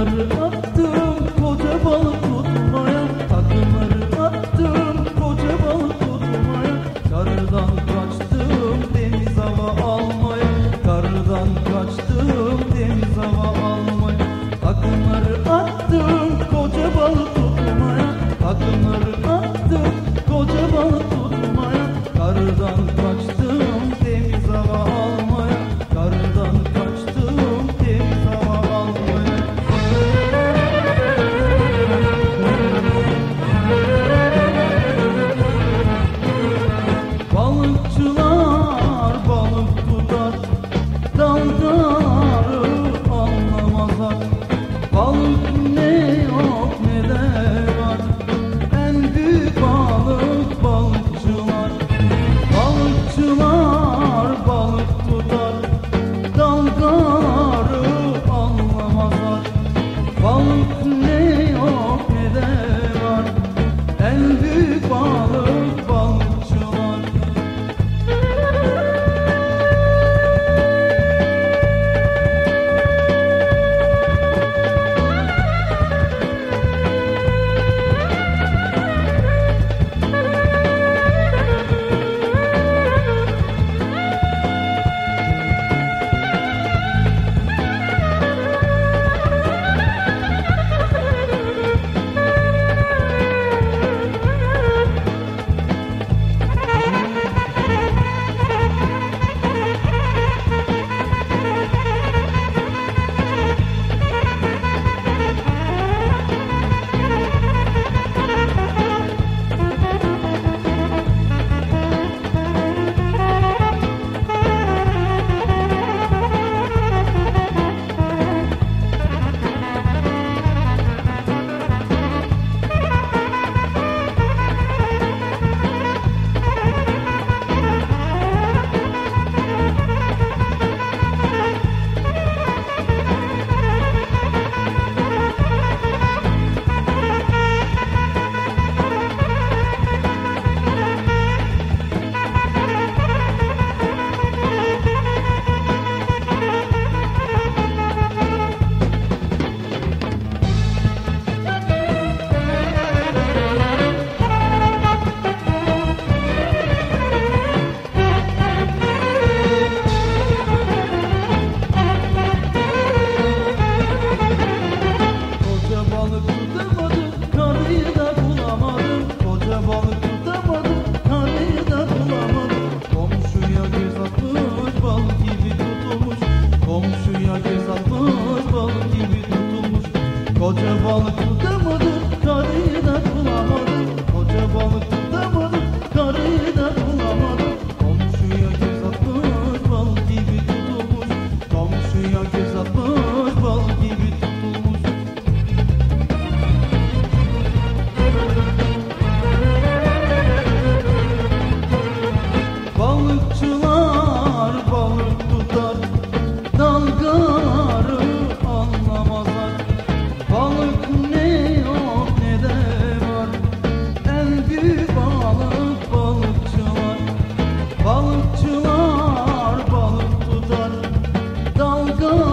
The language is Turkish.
Takımları attım koca balık tutmaya. Takımları attım koca balık tutmaya. Karıdan kaçtım deniz hava almaya. Karıdan kaçtım deniz hava almaya. Takımları attım koca balık tutmaya. Takımları attım koca balık tutmaya. Karıdan kaçtım. Koca balık tutamadım karıyı da bulamadım Koca balık tutamadım karıyı go.